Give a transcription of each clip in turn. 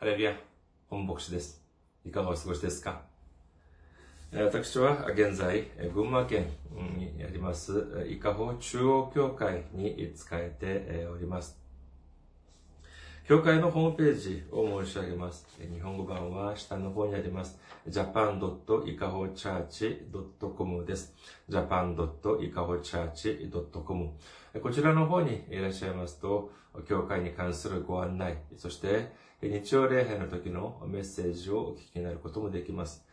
ハレルヤ、本牧師です。いかがお過ごしですか？私は現在、群馬県にあります、伊香保中央教会に使えております。教会のホームページを申し上げます。日本語版は下の方にあります。japan.ikahochurch.com です。japan.ikahochurch.com こちらの方にいらっしゃいますと、教会に関するご案内、そして日曜礼拝の時のメッセージをお聞きになることもできます。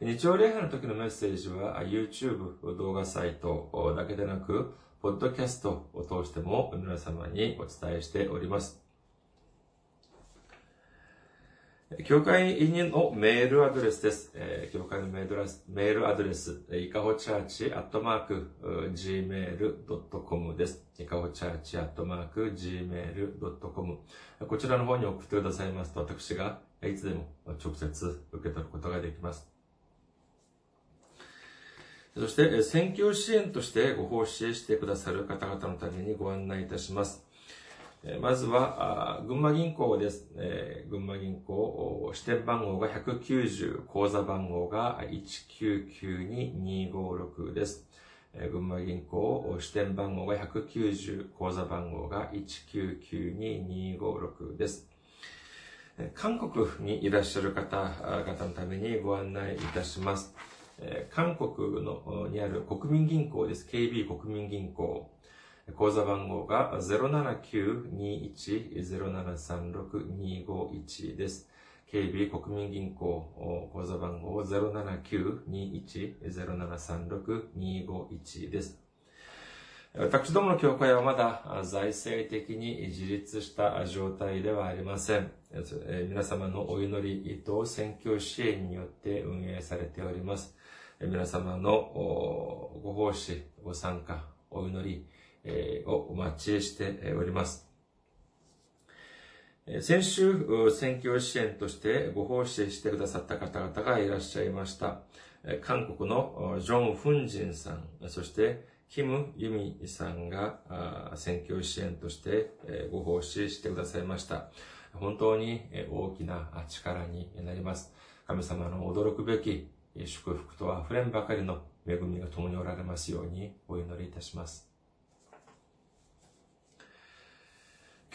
日曜礼拝の時のメッセージは YouTube 動画サイトだけでなく、ポッドキャストを通しても皆様にお伝えしております。教会のメールアドレスです。えー、教会のメールアドレス、いかほチャーチアットマーク gmail.com です。いかほチャーチアットマーク gmail.com こちらの方に送ってくださいますと、私がいつでも直接受け取ることができます。そして、選挙支援としてご奉仕してくださる方々のためにご案内いたします。まずは、群馬銀行です。群馬銀行、支店番号が190、口座番号が1992256です。群馬銀行、支店番号が190、口座番号が1992256です。韓国にいらっしゃる方々のためにご案内いたします。韓国のにある国民銀行です。KB 国民銀行。口座番号が079-21-0736-251です。KB 国民銀行口座番号079-21-0736-251です。私どもの教会はまだ財政的に自立した状態ではありません。皆様のお祈りと選挙支援によって運営されております。皆様のご奉仕、ご参加、お祈り、をお待ちしております。先週、選挙支援としてご奉仕してくださった方々がいらっしゃいました。韓国のジョン・フンジンさん、そしてキム・ユミさんが選挙支援としてご奉仕してくださいました。本当に大きな力になります。神様の驚くべき祝福と溢れんばかりの恵みが共におられますようにお祈りいたします。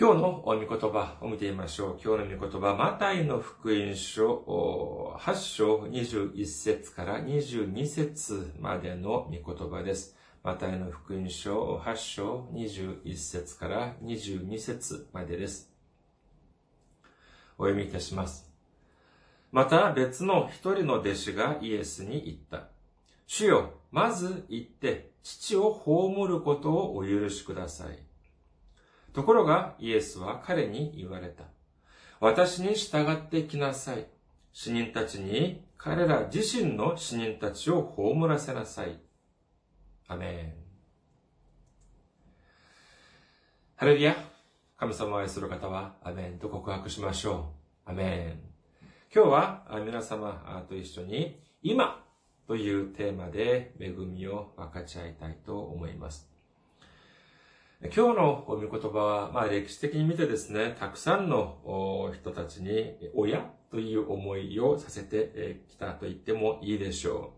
今日の御言葉を見てみましょう。今日の御言葉、マタイの福音書8章21節から22節までの御言葉です。マタイの福音書8章21節から22節までです。お読みいたします。また別の一人の弟子がイエスに言った。主よ、まず行って父を葬ることをお許しください。ところがイエスは彼に言われた。私に従ってきなさい。死人たちに彼ら自身の死人たちを葬らせなさい。アメン。ハレルヤ。神様を愛する方はアメンと告白しましょう。アメン。今日は皆様と一緒に今というテーマで恵みを分かち合いたいと思います。今日の御言葉は、まあ歴史的に見てですね、たくさんの人たちに親という思いをさせてきたと言ってもいいでしょ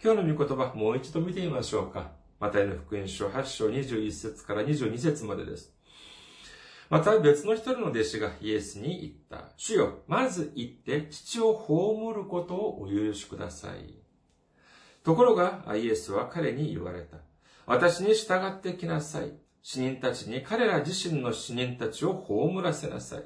う。今日の御言葉、もう一度見てみましょうか。マタイの福音書8章21節から22節までです。また別の一人の弟子がイエスに言った。主よ、まず行って父を葬ることをお許しください。ところがイエスは彼に言われた。私に従ってきなさい。死人たちに彼ら自身の死人たちを葬らせなさい。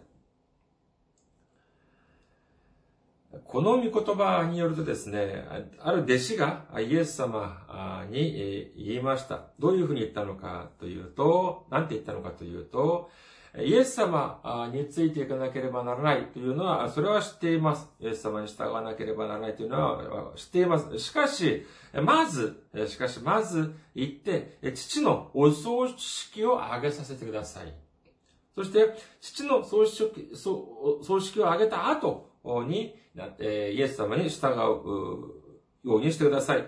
この御言葉によるとですね、ある弟子がイエス様に言いました。どういうふうに言ったのかというと、何て言ったのかというと、イエス様についていかなければならないというのは、それは知っています。イエス様に従わなければならないというのは知っています。しかし、まず、しかし、まず行って、父のお葬式を挙げさせてください。そして、父の葬式葬式を挙げた後に、イエス様に従うようにしてください。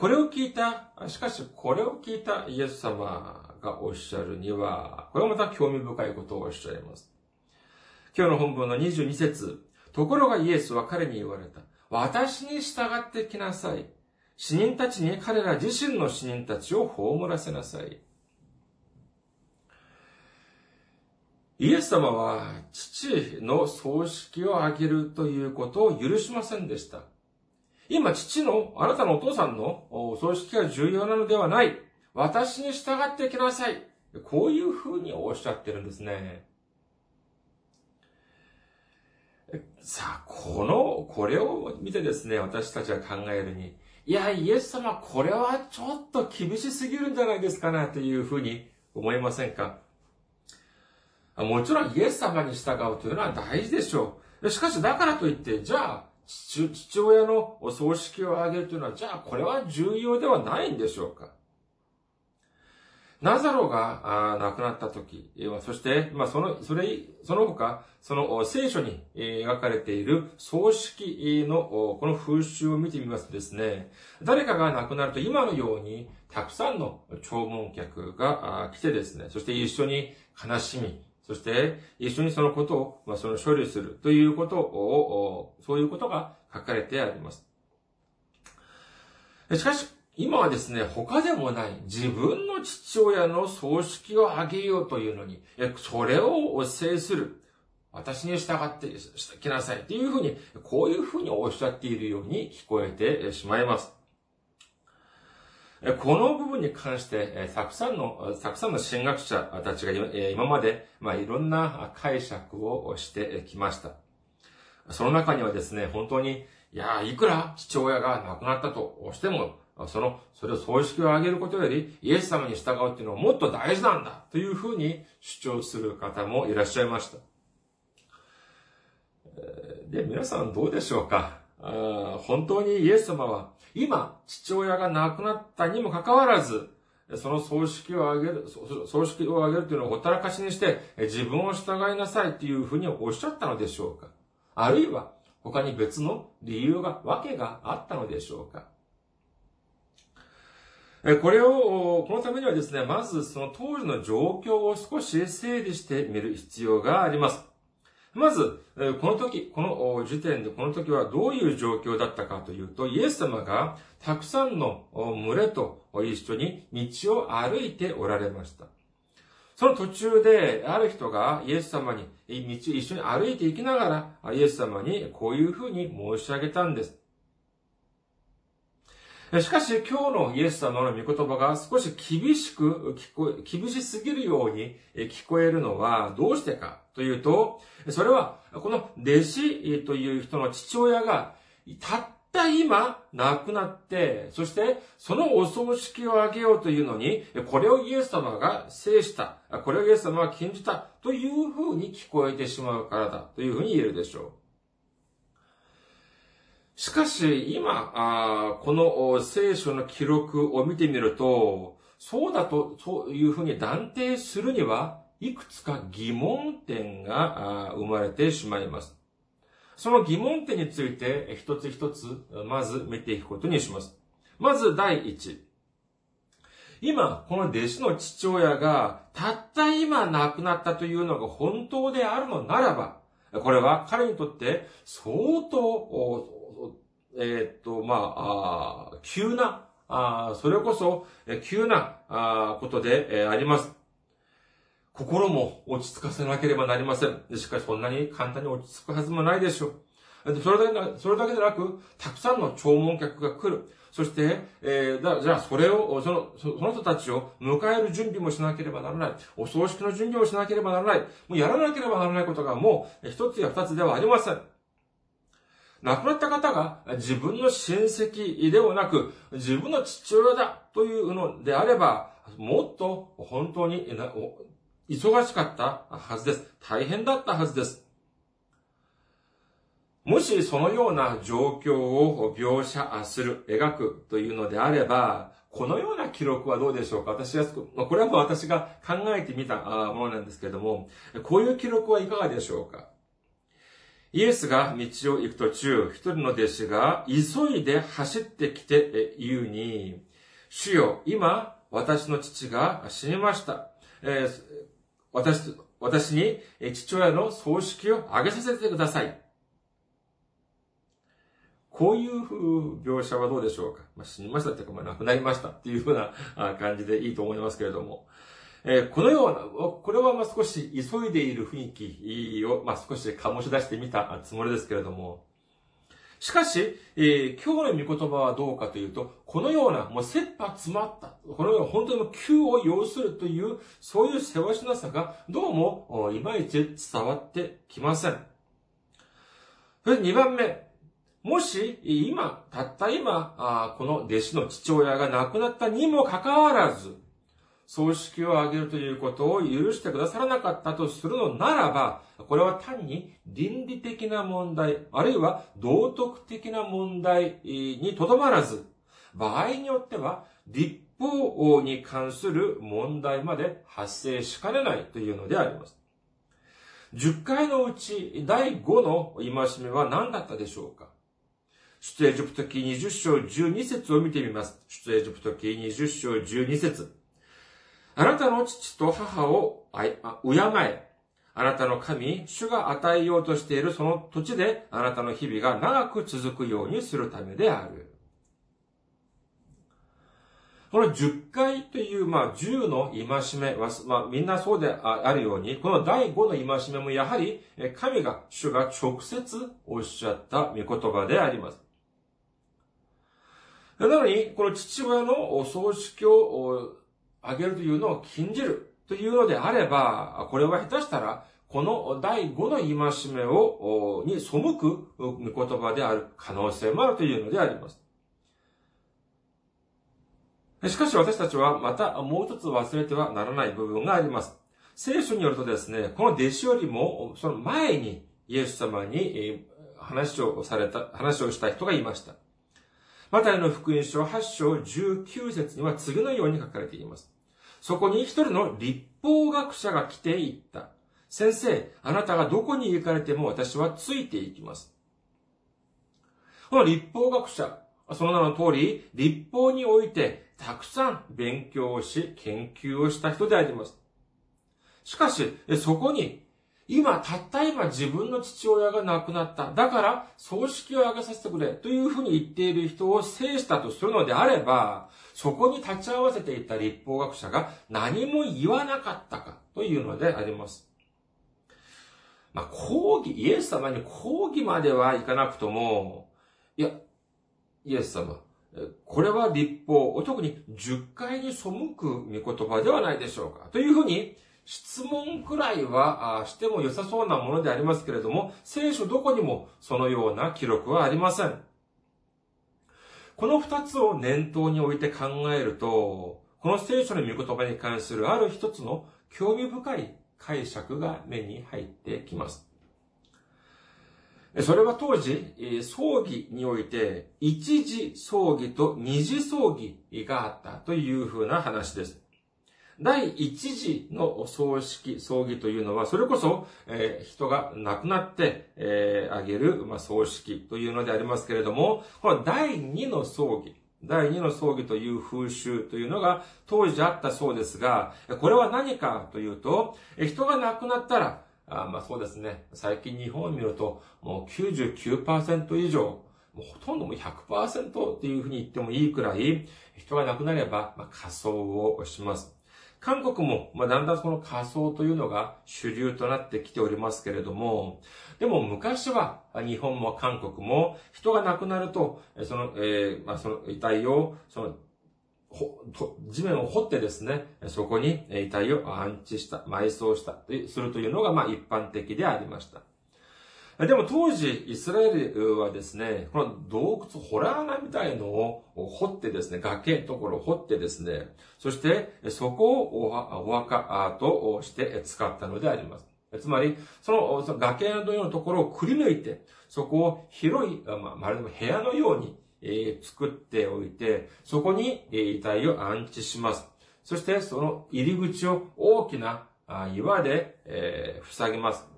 これを聞いた、しかし、これを聞いたイエス様がおっしゃるには、これまた興味深いことをおっしゃいます。今日の本文の22節ところがイエスは彼に言われた。私に従ってきなさい。死人たちに彼ら自身の死人たちを葬らせなさい。イエス様は父の葬式をあげるということを許しませんでした。今、父の、あなたのお父さんの葬式が重要なのではない。私に従ってきなさい。こういうふうにおっしゃってるんですね。さあ、この、これを見てですね、私たちは考えるに、いや、イエス様、これはちょっと厳しすぎるんじゃないですかな、というふうに思いませんか？もちろんイエス様に従うというのは大事でしょう。しかしだからといって、じゃあ、父親のお葬式を挙げるというのは、じゃあこれは重要ではないんでしょうか？ナザロが亡くなった時、そして、まあ、その、それ、その他、その聖書に描かれている葬式のこの風習を見てみますとですね、誰かが亡くなると今のようにたくさんの弔問客が来てですね、そして一緒に悲しみ、そして、一緒にそのことを、まあ、その処理するということを、そういうことが書かれてあります。しかし、今はですね、他でもない自分の父親の葬式をあげようというのに、それをお制する。私に従ってきなさい。っていうふうに、こういうふうにおっしゃっているように聞こえてしまいます。この部分に関して、たくさんの、たくさんの神学者たちが今まで、まあ、いろんな解釈をしてきました。その中にはですね、本当に、いや、いくら父親が亡くなったとしても、その、それを葬式を挙げることより、イエス様に従うっていうのはもっと大事なんだというふうに主張する方もいらっしゃいました。で、皆さんどうでしょうか？本当にイエス様は、今、父親が亡くなったにもかかわらず、その葬式をあげる、葬式をあげるというのをほったらかしにして、自分を従いなさいというふうにおっしゃったのでしょうか？あるいは、他に別の理由が、わけがあったのでしょうか？これを、このためにはですね、まずその当時の状況を少し整理してみる必要があります。まず、この時、この時点でこの時はどういう状況だったかというと、イエス様がたくさんの群れと一緒に道を歩いておられました。その途中で、ある人がイエス様に道を一緒に歩いていきながら、イエス様にこういうふうに申し上げたんです。しかし今日のイエス様の御言葉が少し厳しく聞こえ、厳しすぎるように聞こえるのはどうしてかというと、それはこの弟子という人の父親がたった今亡くなって、そしてそのお葬式をあげようというのに、これをイエス様が制した、これをイエス様が禁じたというふうに聞こえてしまうからだというふうに言えるでしょう。しかし、今、あこの聖書の記録を見てみると、そうだと、そういうふうに断定するには、いくつか疑問点が生まれてしまいます。その疑問点について一つ一つ、まず見ていくことにします。まず第一。今、この弟子の父親が、たった今亡くなったというのが本当であるのならば、これは彼にとって相当え、っと、まあ、あ急な、あそれこそ、急なあことで、えあります。心も落ち着かせなければなりません。しかしそんなに簡単に落ち着くはずもないでしょう。それだけ、それだけでなく、たくさんの弔問客が来る。そして、えー、だじゃあそれを、その、その人たちを迎える準備もしなければならない。お葬式の準備をしなければならない。もうやらなければならないことがもう一つや二つではありません。亡くなった方が自分の親戚ではなく、自分の父親だというのであれば、もっと本当に忙しかったはずです。大変だったはずです。もしそのような状況を描写する、描くというのであれば、このような記録はどうでしょうか？私は、これはもう私が考えてみたものなんですけれども、こういう記録はいかがでしょうか？イエスが道を行く途中、一人の弟子が急いで走ってきて言うに、主よ、今、私の父が死にました。えー、私、私に父親の葬式を挙げさせてください。こういう描写はどうでしょうか。まあ、死にましたっていうか、まあ、亡くなりましたっていうふうな感じでいいと思いますけれども。えー、このような、これはまあ少し急いでいる雰囲気を、まあ、少し醸し出してみたつもりですけれども、しかし、えー、今日の御言葉はどうかというと、このような、もう切羽詰まった、このような本当に急を要するという、そういう世話しなさが、どうも、いまいち伝わってきません。それで2番目。もし、今、たった今、この弟子の父親が亡くなったにもかかわらず、葬式を挙げるということを許してくださらなかったとするのならば、これは単に倫理的な問題、あるいは道徳的な問題にとどまらず、場合によっては立法に関する問題まで発生しかねないというのであります。10回のうち第5の戒めは何だったでしょうか？出エジプト記20章12節を見てみます。出エジプト記20章12節あなたの父と母をあ敬え。あなたの神、主が与えようとしているその土地で、あなたの日々が長く続くようにするためである。この10回という、まあ、10の戒めは、まあ、みんなそうであるように、この第5の戒めもやはり、神が、主が直接おっしゃった御言葉であります。なのに、この父親のお葬式をあげるというのを禁じるというのであれば、これは下手したら、この第5の戒めを、に背く御言葉である可能性もあるというのであります。しかし私たちはまたもう一つ忘れてはならない部分があります。聖書によるとですね、この弟子よりもその前にイエス様に話をされた、話をした人がいました。マタイの福音書8章19節には次のように書かれています。そこに一人の立法学者が来て言った。先生、あなたがどこに行かれても私はついていきます。この立法学者、その名の通り、立法においてたくさん勉強をし、研究をした人であります。しかし、そこに今、たった今自分の父親が亡くなった。だから、葬式を挙げさせてくれ。というふうに言っている人を制したとするのであれば、そこに立ち会わせていた立法学者が何も言わなかったかというのであります。まあ、抗議、イエス様に抗議まではいかなくとも、いや、イエス様、これは立法、特に10回に背く御言葉ではないでしょうか。というふうに、質問くらいはしても良さそうなものでありますけれども、聖書どこにもそのような記録はありません。この二つを念頭に置いて考えると、この聖書の御言葉に関するある一つの興味深い解釈が目に入ってきます。それは当時、葬儀において、一次葬儀と二次葬儀があったというふうな話です。第一次の葬式、葬儀というのは、それこそ、えー、人が亡くなって、えー、あげる、まあ、葬式というのでありますけれども、この第二の葬儀、第二の葬儀という風習というのが当時あったそうですが、これは何かというと、人が亡くなったら、あまあそうですね、最近日本を見ると、もう99%以上、もうほとんどもう100%っていうふうに言ってもいいくらい、人が亡くなれば、まあ、仮装をします。韓国も、まあ、だんだんその仮想というのが主流となってきておりますけれども、でも昔は日本も韓国も人が亡くなると、その、えー、まあ、その遺体を、その、ほ、と地面を掘ってですね、そこに遺体を安置した、埋葬した、するというのが、まあ、一般的でありました。でも当時、イスラエルはですね、この洞窟、ホラー穴みたいのを掘ってですね、崖のところを掘ってですね、そしてそこをお墓として使ったのであります。つまり、そのその崖のようなところをくり抜いて、そこを広い、まあ、まるで部屋のように、えー、作っておいて、そこに、えー、遺体を安置します。そして、その入り口を大きな岩で、えー、塞ぎます。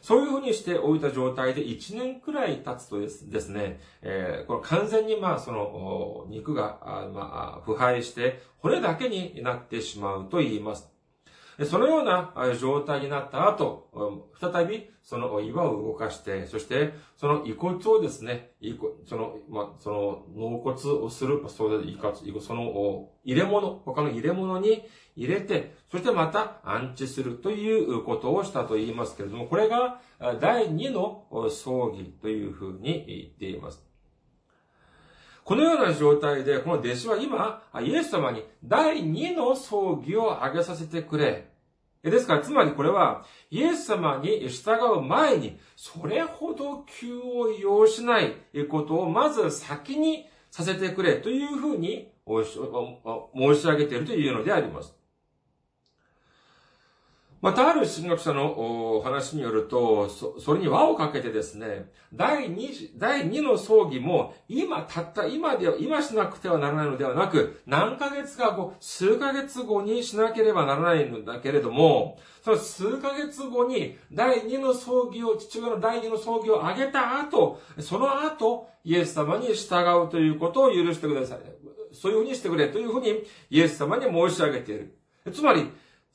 そういうふうにして置いた状態で1年くらい経つとですね、えー、この完全にまあその肉が、まあ、腐敗して骨だけになってしまうと言います。そのような状態になった後、再びその岩を動かして、そしてその遺骨をですね、その、まその納骨をする、それその入れ物、他の入れ物に入れて、そしてまた安置するということをしたと言いますけれども、これが第二の葬儀というふうに言っています。このような状態で、この弟子は今、イエス様に第二の葬儀を挙げさせてくれ。ですから、つまりこれは、イエス様に従う前に、それほど急を要しないことをまず先にさせてくれというふうに申し上げているというのであります。またある神学者の話によると、そそれに輪をかけてですね、第二、第二の葬儀も、今、たった今では、今しなくてはならないのではなく、何ヶ月か後、数ヶ月後にしなければならないんだけれども、その数ヶ月後に、第二の葬儀を、父親の第二の葬儀を挙げた後、その後、イエス様に従うということを許してください。そういうふうにしてくれというふうに、イエス様に申し上げている。つまり、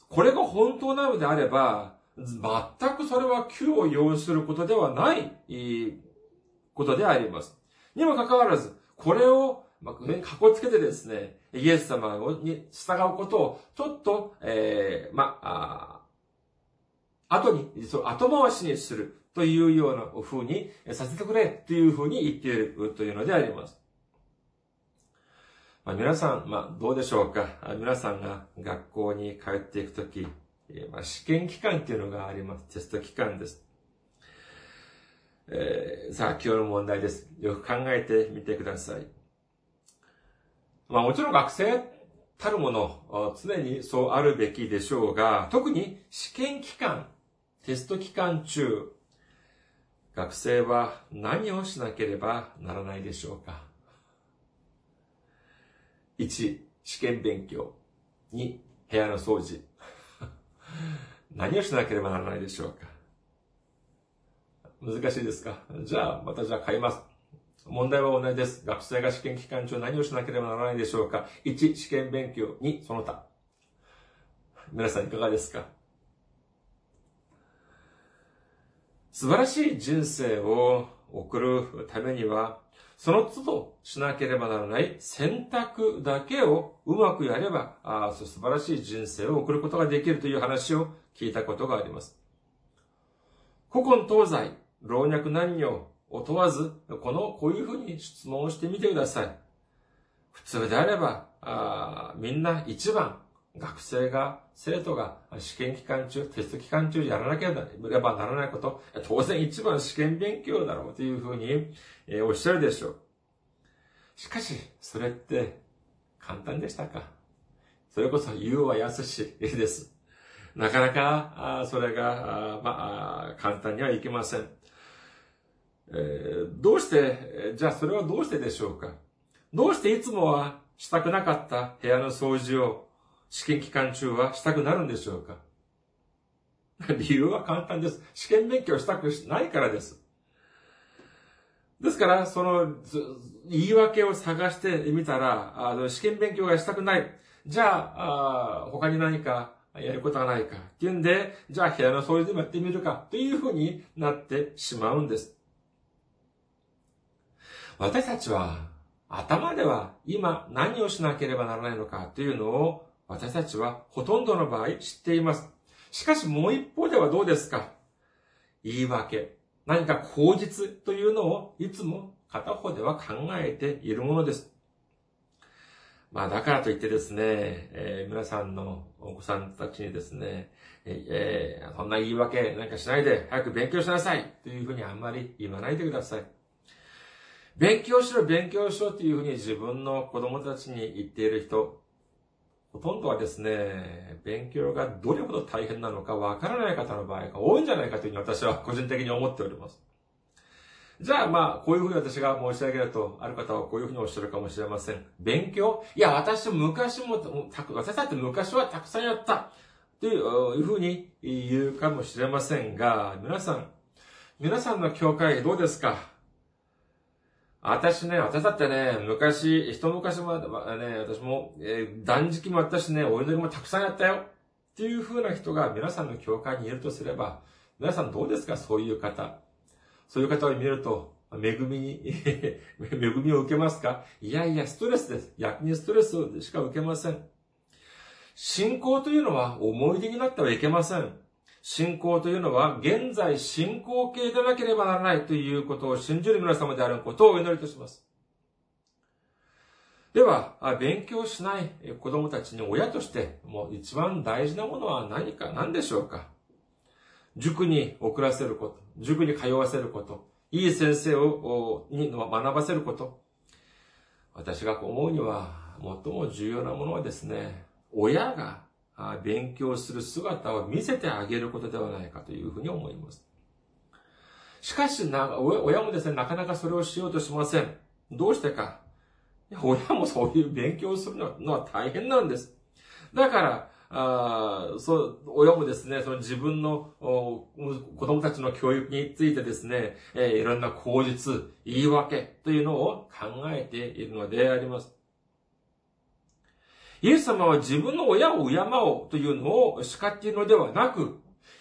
これが本当なのであれば、全くそれは救を要することではないことであります。にもかかわらず、これを、まあ、上にかこつけてですね、イエス様に従うことを、ちょっと、えー、まあ、あ後に、そう後回しにするというような風にさせてくれという風に言っているというのであります。まあ、皆さん、まあ、どうでしょうか？皆さんが学校に通っていくとき、まあ、試験期間っていうのがあります。テスト期間です。えー、さあ、今日の問題です。よく考えてみてください。まあ、もちろん学生たるもの、常にそうあるべきでしょうが、特に試験期間、テスト期間中、学生は何をしなければならないでしょうか？1、試験勉強。2、部屋の掃除。何をしなければならないでしょうか難しいですか？じゃあ、またじゃあ変えます。問題は同じです。学生が試験期間中何をしなければならないでしょうか ?1、試験勉強。2、その他。皆さんいかがですか？素晴らしい人生を送るためには、その都度しなければならない選択だけをうまくやれば、あ素晴らしい人生を送ることができるという話を聞いたことがあります。古今東西、老若男女を問わず、この、こういうふうに質問をしてみてください。普通であれば、あみんな一番、学生が、生徒が試験期間中、テスト期間中やらなければならないこと、当然一番試験勉強だろうというふうに、えおっしゃるでしょう。しかし、それって簡単でしたか？それこそ言うは易しです。なかなか、それが、まあ、簡単にはいきません。えー、どうして、じゃあそれはどうしてでしょうか？どうしていつもはしたくなかった部屋の掃除を試験期間中はしたくなるんでしょうか？理由は簡単です。試験勉強したくないからです。ですから、その、言い訳を探してみたら、あの試験勉強がしたくない。じゃあ、他に何かやることがないか。っていうんで、じゃあ部屋の掃除でもやってみるか。というふうになってしまうんです。私たちは、頭では今何をしなければならないのかというのを私たちはほとんどの場合知っています。しかしもう一方ではどうですか？言い訳。何か口実というのをいつも片方では考えているものです。まあだからといってですね、えー、皆さんのお子さんたちにですね、えー、そんな言い訳なんかしないで早く勉強しなさいというふうにあんまり言わないでください。勉強しろ、勉強しろというふうに自分の子供たちに言っている人、ほとんどはですね、勉強がどれほど大変なのかわからない方の場合が多いんじゃないかというふうに私は個人的に思っております。じゃあまあ、こういうふうに私が申し上げると、ある方はこういうふうにおっしゃるかもしれません。勉強？いや、私昔も、私だって昔はたくさんやった。というふうに言うかもしれませんが、皆さん、皆さんの教会どうですか？私ね、私だってね、昔、一昔もね、私も、えー、断食もあったしね、お祈りもたくさんやったよ。っていう風な人が皆さんの教会にいるとすれば、皆さんどうですか？そういう方。そういう方を見ると、恵みに 恵みを受けますか？いやいや、ストレスです。逆にストレスしか受けません。信仰というのは思い出になってはいけません。信仰というのは現在進行形でなければならないということを信じる皆様であることをお祈りいたします。では、勉強しない子供たちに親としてもう一番大事なものは何か何でしょうか？塾に送らせること、塾に通わせること、いい先生を、に学ばせること。私が思うには、最も重要なものはですね、親が勉強する姿を見せてあげることではないかというふうに思います。しかしな、親もですね、なかなかそれをしようとしません。どうしてか。親もそういう勉強をするのは大変なんです。だから、あそう、親もですね、その自分の子供たちの教育についてですね、えー、いろんな口実、言い訳というのを考えているのであります。イエス様は自分の親を敬おうというのを叱っているのではなく、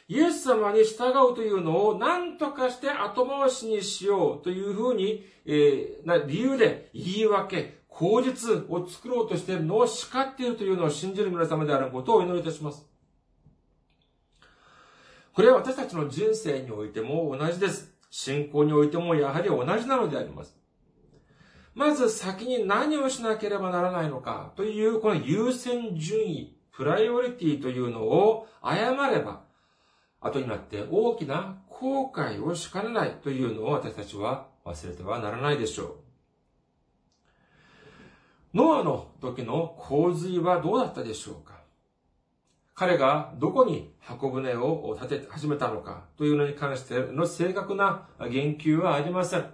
イエス様に従うというのを何とかして後回しにしようというふうに、えー、な理由で言い訳、口実を作ろうとしているのを叱っているというのを信じる皆様であることをお祈りいたします。これは私たちの人生においても同じです。信仰においてもやはり同じなのであります。まず先に何をしなければならないのかという、この優先順位、プライオリティというのを誤れば、後になって大きな後悔をしかねないというのを私たちは忘れてはならないでしょう。ノアの時の洪水はどうだったでしょうか？彼がどこに箱舟を建て始めたのかというのに関しての正確な言及はありません。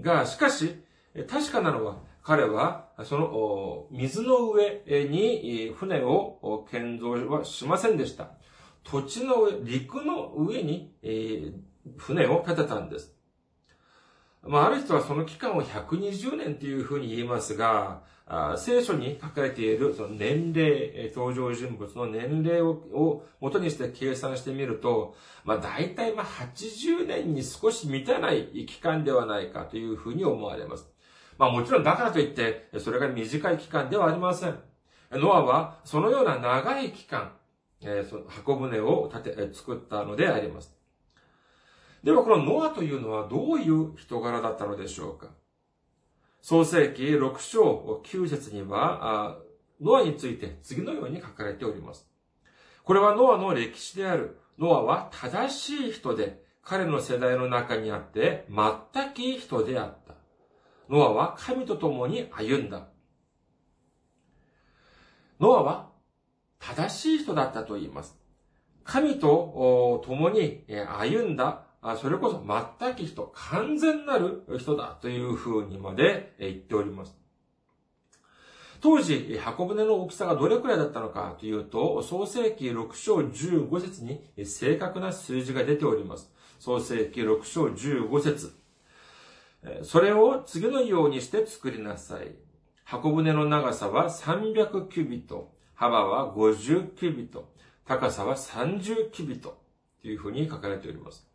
が、しかし、確かなのは、彼は、その、水の上に船を建造はしませんでした。土地の上、陸の上に船を建てたんです。まあ、ある人はその期間を120年というふうに言いますが、聖書に書かれているその年齢、登場人物の年齢を元にして計算してみると、まあ大体まあ80年に少し満たない期間ではないかというふうに思われます。まあもちろんだからといって、それが短い期間ではありません。ノアはそのような長い期間、えー、その箱舟を建て、作ったのであります。ではこのノアというのはどういう人柄だったのでしょうか創世記6章9節には、ノアについて次のように書かれております。これはノアの歴史である。ノアは正しい人で、彼の世代の中にあって、全くいい人であった。ノアは神と共に歩んだ。ノアは正しい人だったと言います。神と共に歩んだそれこそ全く人、完全なる人だというふうにまで言っております。当時、箱舟の大きさがどれくらいだったのかというと、創世記6章15節に正確な数字が出ております。創世記6章15節それを次のようにして作りなさい。箱舟の長さは300キュビト、幅は50キュビト、高さは30キュビトというふうに書かれております。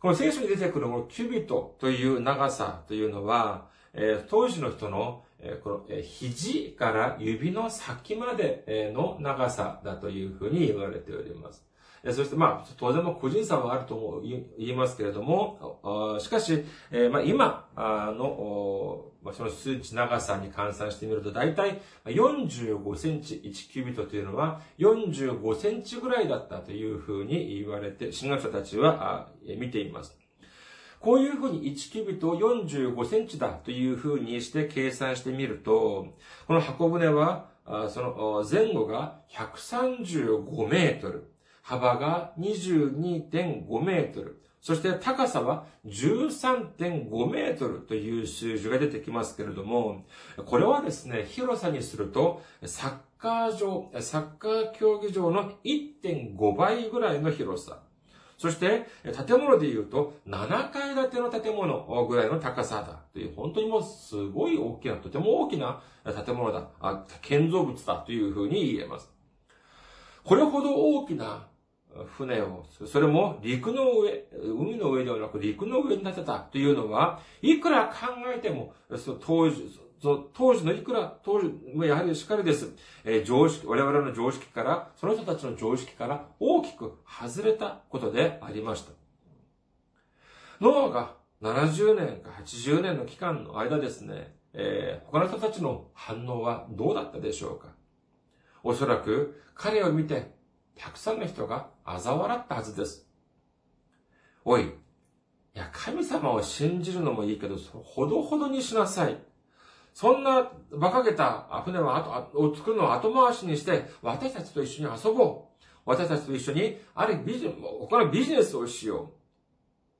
この聖書に出てくるこのキュビトという長さというのは、えー、当時の人の、えー、この、えー、肘から指の先までの長さだというふうに言われております。そして、まあ、当然の個人差はあるとも言いますけれども、しかし、え、まあ、今の、まあ、その数値長さに換算してみると、だいたい45センチ、1キュビットというのは45センチぐらいだったというふうに言われて、進学者たちは見ています。こういうふうに1キュービットを45センチだというふうにして計算してみると、この箱舟は、その前後が135メートル。幅が22.5メートル。そして高さは13.5メートルという数字が出てきますけれども、これはですね、広さにすると、サッカー場、サッカー競技場の1.5倍ぐらいの広さ。そして、建物で言うと、7階建ての建物ぐらいの高さだという、本当にもうすごい大きな、とても大きな建物だ、建造物だというふうに言えます。これほど大きな船を、それも陸の上、海の上ではなく陸の上に立てたというのは、いくら考えても、当時、当時のいくら、当時、やはりしっかりです。えー、常識、我々の常識から、その人たちの常識から大きく外れたことでありました。ノアが70年か80年の期間の間ですね、えー、他の人たちの反応はどうだったでしょうかおそらく彼を見てたくさんの人が嘲笑ったはずです。おい、いや、神様を信じるのもいいけど、ほどほどにしなさい。そんな馬鹿げた船はを作るのを後回しにして、私たちと一緒に遊ぼう。私たちと一緒に、あるビジ他のビジネスをしよう。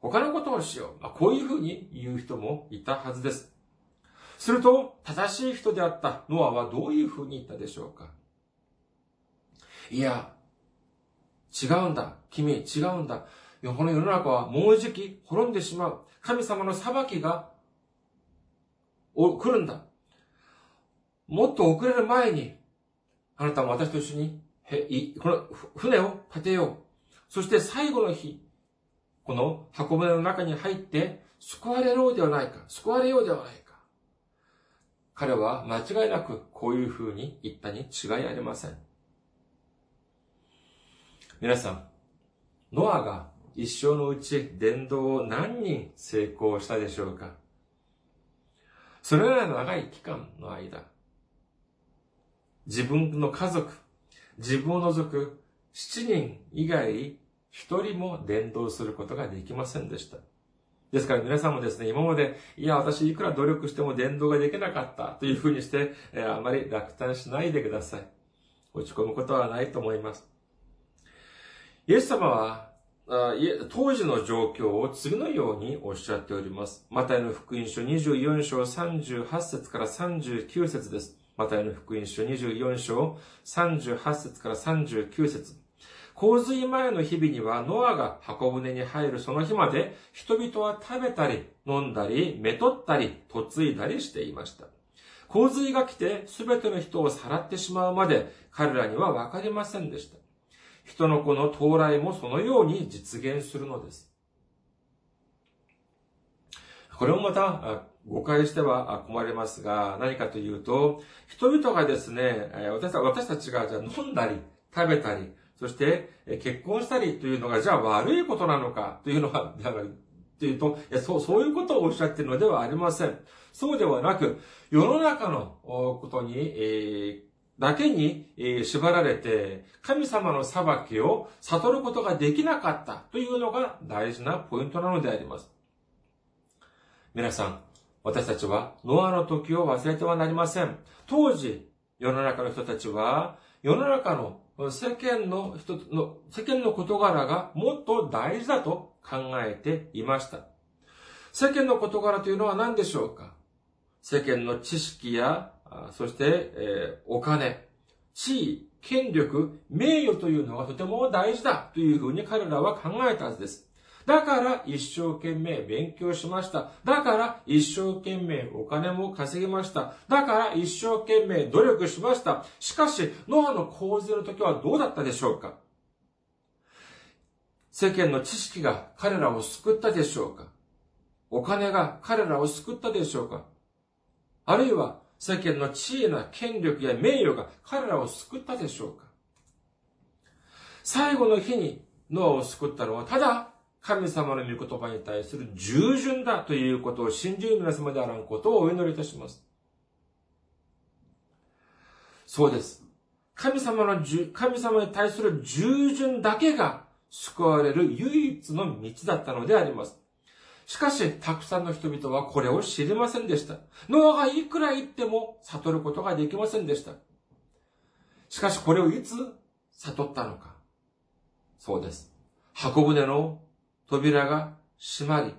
他のことをしよう。まあ、こういうふうに言う人もいたはずです。すると、正しい人であったノアはどういうふうに言ったでしょうかいや、違うんだ。君、違うんだ。この世の中はもうじき滅んでしまう。神様の裁きが来るんだ。もっと遅れる前に、あなたも私と一緒に、へ、いこの船を立てよう。そして最後の日、この箱舟の中に入って救われようではないか。救われようではないか。彼は間違いなくこういう風に言ったに違いありません。皆さん、ノアが一生のうち伝道を何人成功したでしょうか？それらの長い期間の間、自分の家族、自分を除く7人以外一人も伝道することができませんでした。ですから皆さんもですね、今まで、いや、私いくら努力しても伝道ができなかったというふうにして、えー、あまり落胆しないでください。落ち込むことはないと思います。イエス様は、当時の状況を次のようにおっしゃっております。マタイの福音書24章38節から39節です。マタイの福音書24章38節から39節洪水前の日々にはノアが箱舟に入るその日まで人々は食べたり飲んだりめとったり嫁いだりしていました。洪水が来て全ての人をさらってしまうまで彼らにはわかりませんでした。人の子の到来もそのように実現するのです。これもまた誤解しては困りますが、何かというと、人々がですね、私たちがじゃ飲んだり、食べたり、そして結婚したりというのがじゃあ悪いことなのかというのは、だからというと、いやそう、そういうことをおっしゃっているのではありません。そうではなく、世の中のことに、えーだけに縛られて、神様の裁きを悟ることができなかったというのが大事なポイントなのであります。皆さん、私たちはノアの時を忘れてはなりません。当時、世の中の人たちは、世の中の世間の人の、世間の事柄がもっと大事だと考えていました。世間の事柄というのは何でしょうか？世間の知識やそして、えー、お金、地位、権力、名誉というのがとても大事だというふうに彼らは考えたはずです。だから一生懸命勉強しました。だから一生懸命お金も稼ぎました。だから一生懸命努力しました。しかし、ノアの洪水の時はどうだったでしょうか？世間の知識が彼らを救ったでしょうか？お金が彼らを救ったでしょうか？あるいは世間の地位な権力や名誉が彼らを救ったでしょうか最後の日にノアを救ったのは、ただ、神様の御言葉に対する従順だということを信じる皆様であらんことをお祈りいたします。そうです。神様の、神様に対する従順だけが救われる唯一の道だったのであります。しかし、たくさんの人々はこれを知りませんでした。ノアがいくら言っても悟ることができませんでした。しかし、これをいつ悟ったのか。そうです。箱舟の扉が閉まり、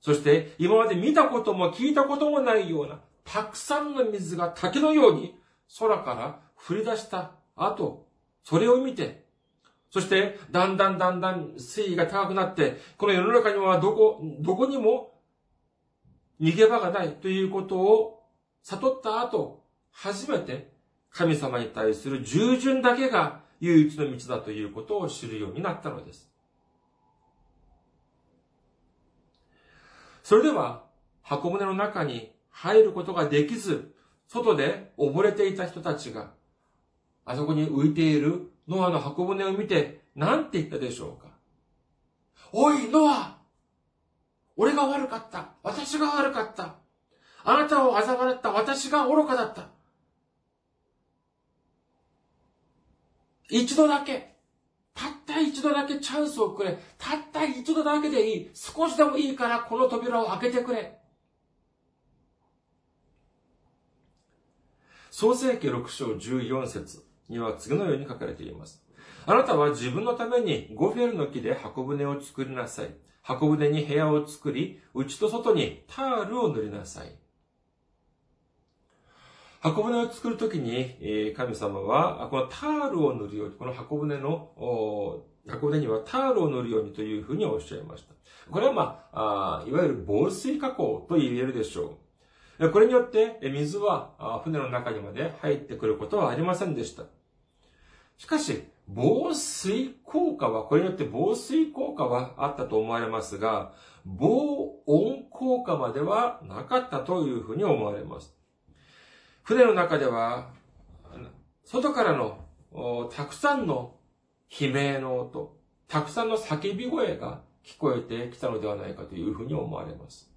そして今まで見たことも聞いたこともないようなたくさんの水が滝のように空から降り出した後、それを見てそして、だんだんだんだん水位が高くなって、この世の中にはどこ、どこにも逃げ場がないということを悟った後、初めて神様に対する従順だけが唯一の道だということを知るようになったのです。それでは、箱舟の中に入ることができず、外で溺れていた人たちが、あそこに浮いているノアの箱舟を見て、何て言ったでしょうかおい、ノア俺が悪かった。私が悪かった。あなたを嘲笑った私が愚かだった。一度だけ、たった一度だけチャンスをくれ。たった一度だけでいい。少しでもいいからこの扉を開けてくれ。創世記6章14節には次のように書かれています。あなたは自分のためにゴフェルの木で箱舟を作りなさい。箱舟に部屋を作り、内と外にタールを塗りなさい。箱舟を作るときに、神様は、このタールを塗るように、この箱舟の、箱舟にはタールを塗るようにというふうにおっしゃいました。これはまあ、いわゆる防水加工と言えるでしょう。これによって、水は船の中にまで入ってくることはありませんでした。しかし、防水効果は、これによって防水効果はあったと思われますが、防音効果まではなかったというふうに思われます。船の中では、外からのたくさんの悲鳴の音、たくさんの叫び声が聞こえてきたのではないかというふうに思われます。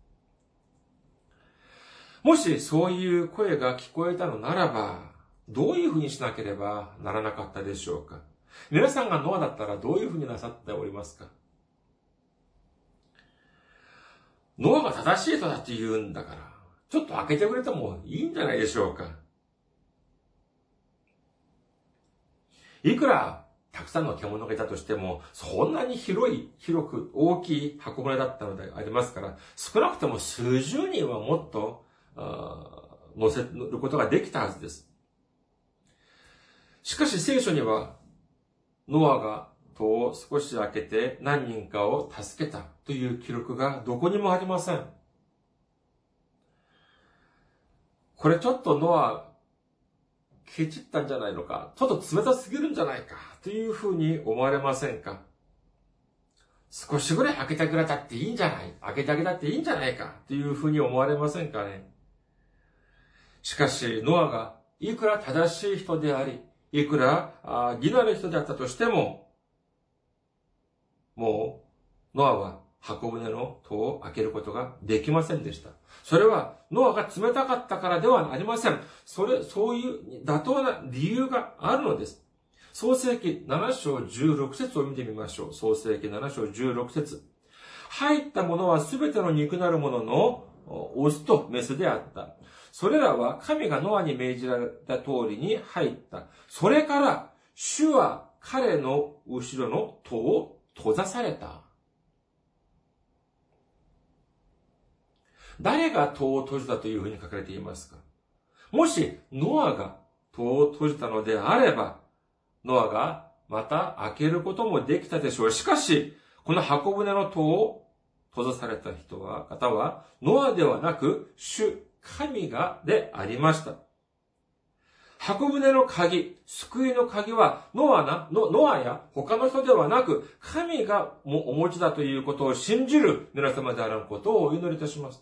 もしそういう声が聞こえたのならば、どういうふうにしなければならなかったでしょうか？皆さんがノアだったらどういうふうになさっておりますか？ノアが正しい人だって言うんだから、ちょっと開けてくれてもいいんじゃないでしょうか？いくらたくさんの獣がいたとしても、そんなに広い、広く大きい箱舟だったのでありますから、少なくとも数十人はもっと、乗せることができたはずです。しかし聖書には、ノアが戸を少し開けて何人かを助けたという記録がどこにもありません。これちょっとノア、ケチったんじゃないのか、ちょっと冷たすぎるんじゃないか、というふうに思われませんか。少しぐらい開けてくれたっていいんじゃない。開けてあげたっていいんじゃないかというふうに思われませんかね。しかし、ノアがいくら正しい人であり、いくら義なる人であったとしても、もう、ノアは箱舟の戸を開けることができませんでした。それは、ノアが冷たかったからではありません。それ、そういう妥当な理由があるのです。創世記7章16節を見てみましょう。創世記7章16節入ったものはすべての肉なるもののオスとメスであった。それらは神がノアに命じられた通りに入った。それから、主は彼の後ろの戸を閉ざされた。誰が戸を閉じたというふうに書かれていますか？もし、ノアが戸を閉じたのであれば、ノアがまた開けることもできたでしょう。しかし、この箱舟の戸を閉ざされた人は、方は、ノアではなく、主神がでありました。箱舟の鍵、救いの鍵は、ノアな、ノアや他の人ではなく、神がお持ちだということを信じる皆様であることをお祈りいたします。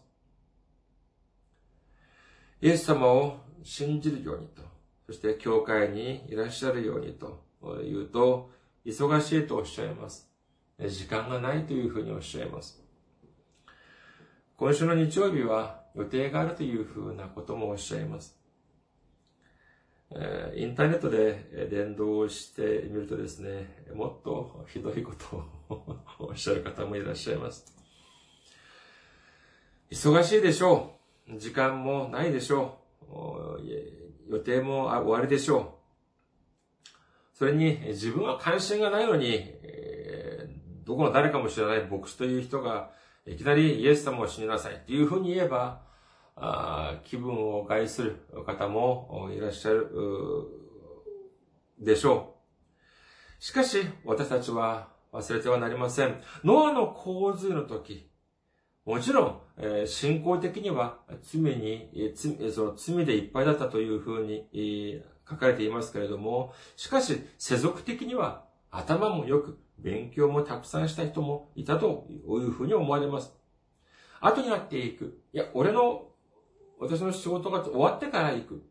イエス様を信じるようにと、そして教会にいらっしゃるようにと言うと、忙しいとおっしゃいます。時間がないというふうにおっしゃいます。今週の日曜日は予定があるというふうなこともおっしゃいます。インターネットで伝道してみるとですね、もっとひどいことをおっしゃる方もいらっしゃいます。忙しいでしょう。時間もないでしょう。予定も終わりでしょう。それに自分は関心がないのに、どこの誰かも知らない牧師という人がいきなりイエス様を死になさいっていうふうに言えば、気分を害する方もいらっしゃるでしょう。しかし、私たちは忘れてはなりません。ノアの洪水の時、もちろん、え、信仰的には罪に、罪その罪でいっぱいだったというふうに、書かれていますけれども、しかし世俗的には頭も良く、勉強もたくさんした人もいたというふうに思われます。後になっていく。いや、俺の、私の仕事が終わってから行く。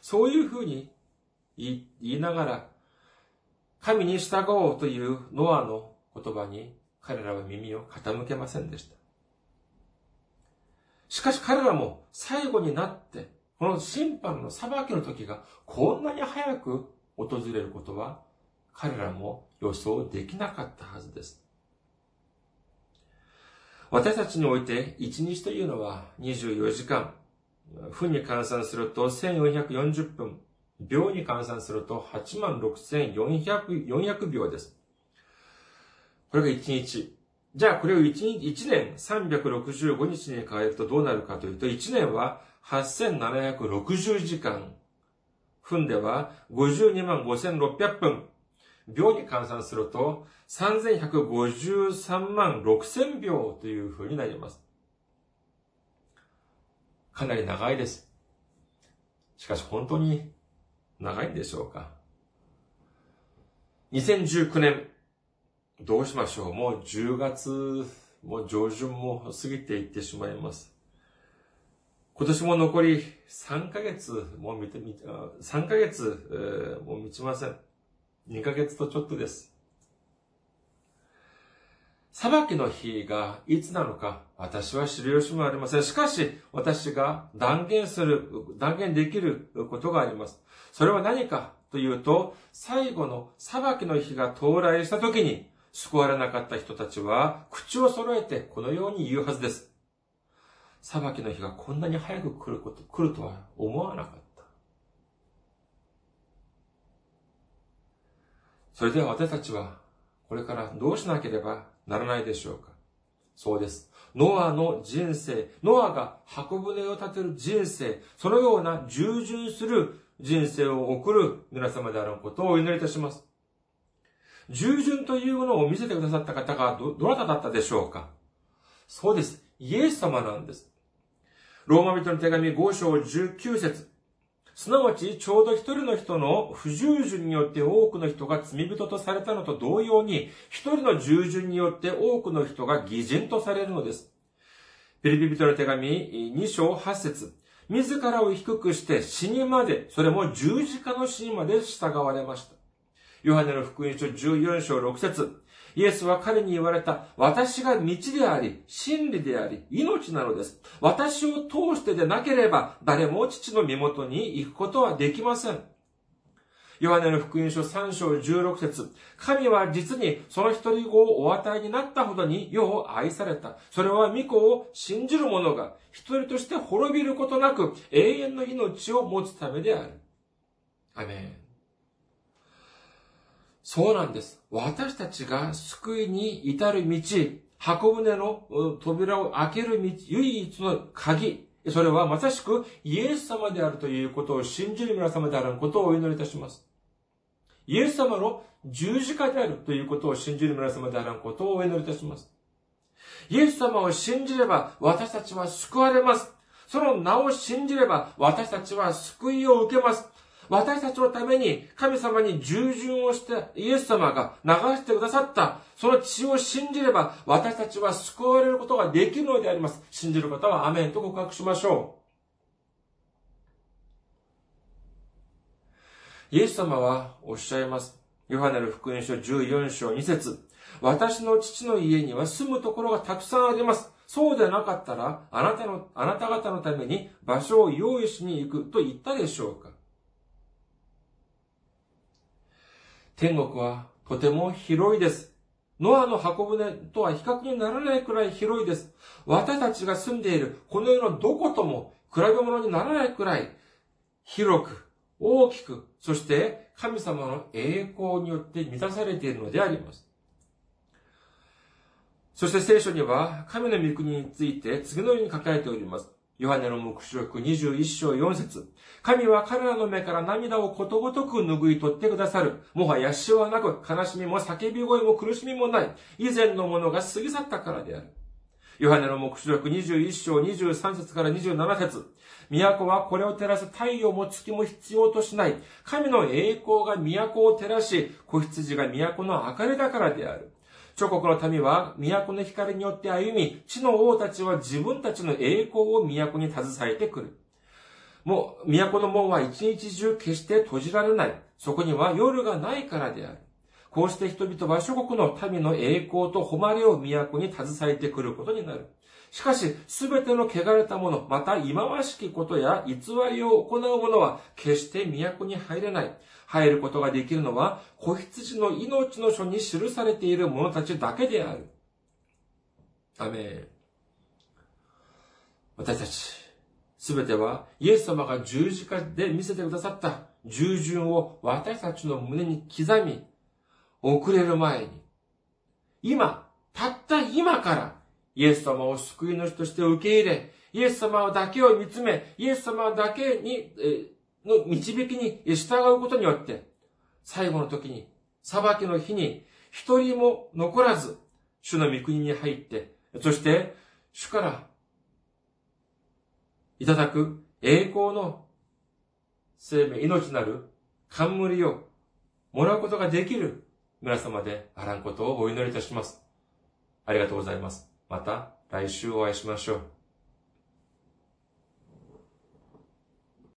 そういうふうに言いながら、神に従おうというノアの言葉に彼らは耳を傾けませんでした。しかし彼らも最後になって、この審判の裁きの時がこんなに早く訪れることは彼らも予想できなかったはずです。私たちにおいて1日というのは24時間、分に換算すると1440分、秒に換算すると86,400秒です。これが1日。じゃあこれを 1, 1年365日に変えるとどうなるかというと、1年は8760時間。分では52万5600分。秒に換算すると3153万6000秒という風になります。かなり長いです。しかし本当に長いんでしょうか ?2019 年、どうしましょう？もう10月、もう上旬も過ぎていってしまいます。今年も残り3ヶ月、もう見てみ、3ヶ月、もう満ちません。2ヶ月とちょっとです。裁きの日がいつなのか、私は知る由もありません。しかし、私が断言する、断言できることがあります。それは何かというと、最後の裁きの日が到来した時に、救われなかった人たちは、口を揃えてこのように言うはずです。裁きの日がこんなに早く来ること、来るとは思わなかった。それでは私たちは、これからどうしなければならないでしょうか？そうです。ノアの人生、ノアが箱舟を立てる人生、そのような従順する人生を送る皆様であることをお祈りいたします。従順というものを見せてくださった方がど、どなただったでしょうか？そうです。イエス様なんです。ローマ人の手紙5章19節すなわち、ちょうど一人の人の不従順によって多くの人が罪人とされたのと同様に、一人の従順によって多くの人が偽人とされるのです。ピリピ人の手紙2章8節自らを低くして死にまで、それも十字架の死にまで従われました。ヨハネの福音書14章6節イエスは彼に言われた、私が道であり、真理であり、命なのです。私を通してでなければ、誰も父の身元に行くことはできません。ヨハネの福音書3章16節神は実にその一人子をお与えになったほどに世を愛された。それは御子を信じる者が一人として滅びることなく永遠の命を持つためである。アメン。そうなんです。私たちが救いに至る道、箱舟の扉を開ける道、唯一の鍵、それはまさしくイエス様であるということを信じる皆様であることをお祈りいたします。イエス様の十字架であるということを信じる皆様であることをお祈りいたします。イエス様を信じれば私たちは救われます。その名を信じれば私たちは救いを受けます。私たちのために神様に従順をしてイエス様が流してくださった、その血を信じれば私たちは救われることができるのであります。信じる方はアメンと告白しましょう。イエス様はおっしゃいます。ヨハネの福音書14章2節私の父の家には住むところがたくさんあります。そうでなかったら、あなたの、あなた方のために場所を用意しに行くと言ったでしょうか天国はとても広いです。ノアの箱舟とは比較にならないくらい広いです。私たちが住んでいるこの世のどことも比べ物にならないくらい広く、大きく、そして神様の栄光によって満たされているのであります。そして聖書には神の御国について次のように書かれております。ヨハネの目視録21章4節神は彼らの目から涙をことごとく拭い取ってくださる。もはや死はなく、悲しみも叫び声も苦しみもない。以前のものが過ぎ去ったからである。ヨハネの目視録21章23節から27節都はこれを照らす太陽も月も必要としない。神の栄光が都を照らし、子羊が都の明かりだからである。諸国の民は都の光によって歩み、地の王たちは自分たちの栄光を都に携えてくる。もう、都の門は一日中決して閉じられない。そこには夜がないからである。こうして人々は諸国の民の栄光と誉れを都に携えてくることになる。しかし、すべての汚れたもの、また忌まわしきことや偽りを行う者は、決して都に入れない。入ることができるのは、子羊の命の書に記されている者たちだけである。アメン。私たち、すべては、イエス様が十字架で見せてくださった従順を私たちの胸に刻み、遅れる前に、今、たった今から、イエス様を救い主として受け入れ、イエス様だけを見つめ、イエス様だけに、えの導きに従うことによって、最後の時に、裁きの日に、一人も残らず、主の御国に入って、そして、主からいただく栄光の生命、命なる冠をもらうことができる皆様であらんことをお祈りいたします。ありがとうございます。また来週お会いしましょう。